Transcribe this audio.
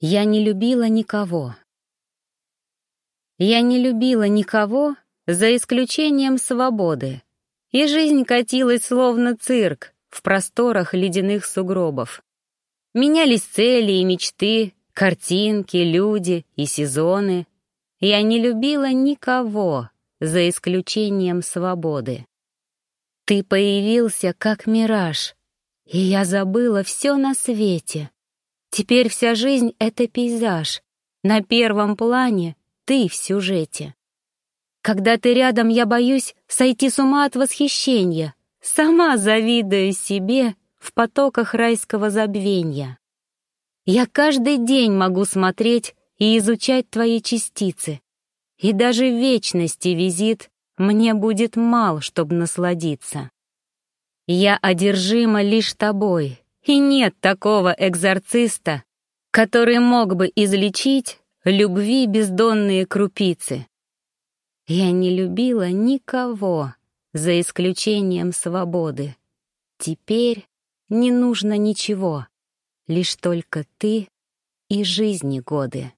Я не любила никого. Я не любила никого, за исключением свободы. И жизнь катилась словно цирк в просторах ледяных сугробов. Менялись цели и мечты, картинки, люди и сезоны. Я не любила никого, за исключением свободы. Ты появился как мираж, и я забыла все на свете. Теперь вся жизнь — это пейзаж. На первом плане ты в сюжете. Когда ты рядом, я боюсь сойти с ума от восхищения. Сама завидую себе в потоках райского забвения. Я каждый день могу смотреть и изучать твои частицы. И даже в вечности визит мне будет мал, чтобы насладиться. Я одержима лишь тобой, и нет такого экзорциста, который мог бы излечить любви бездонные крупицы. Я не любила никого, за исключением свободы. Теперь не нужно ничего, лишь только ты и жизни годы.